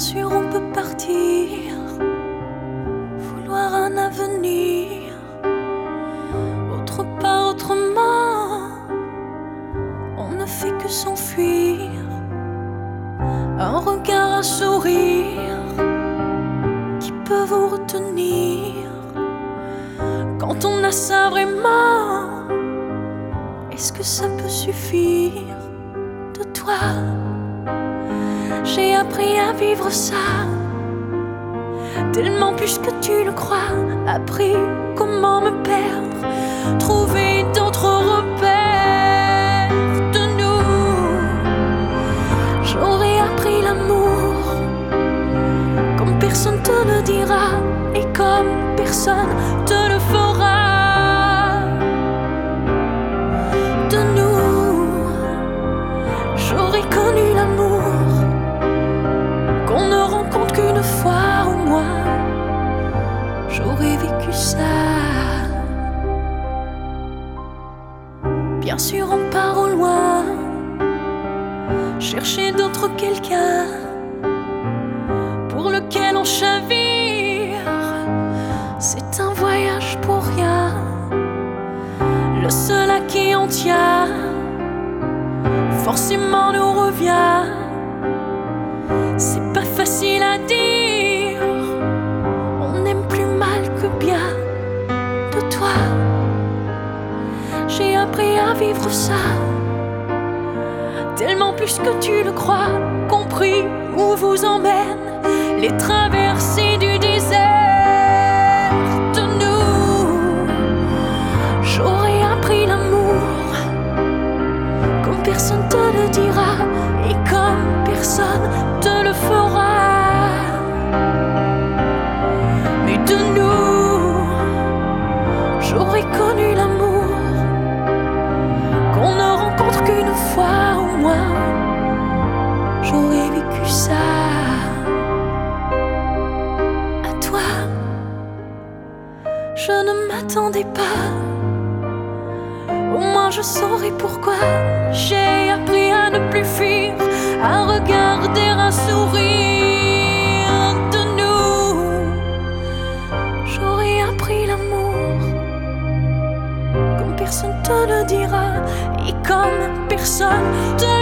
sûr, on peut partir, vouloir un avenir, autre part, autrement. On ne fait que s'enfuir, un regard, un sourire qui peut vous retenir quand on a ça vraiment. Est-ce que ça peut suffire de toi? J'ai appris à vivre ça. Tellement plus que tu le crois. Appris comment me perdre. Trouver d'autres repères de nous. J'aurais appris l'amour. Bien sûr, on part au loin, chercher d'autres quelqu'un pour lequel on chavire. C'est un voyage pour rien, le seul à qui on tient, forcément nous revient. C'est pas facile à dire. Vivre ça. Tellement plus que tu le crois. Compris où vous emmènent les traversées du désert. De nous, j'aurais appris l'amour comme personne te le dira et comme personne je ne m'attendais pas. Au moins je saurais pourquoi j'ai appris à ne plus fuir, à regarder un sourire de nous. J'aurais appris l'amour comme personne te le dira et comme personne te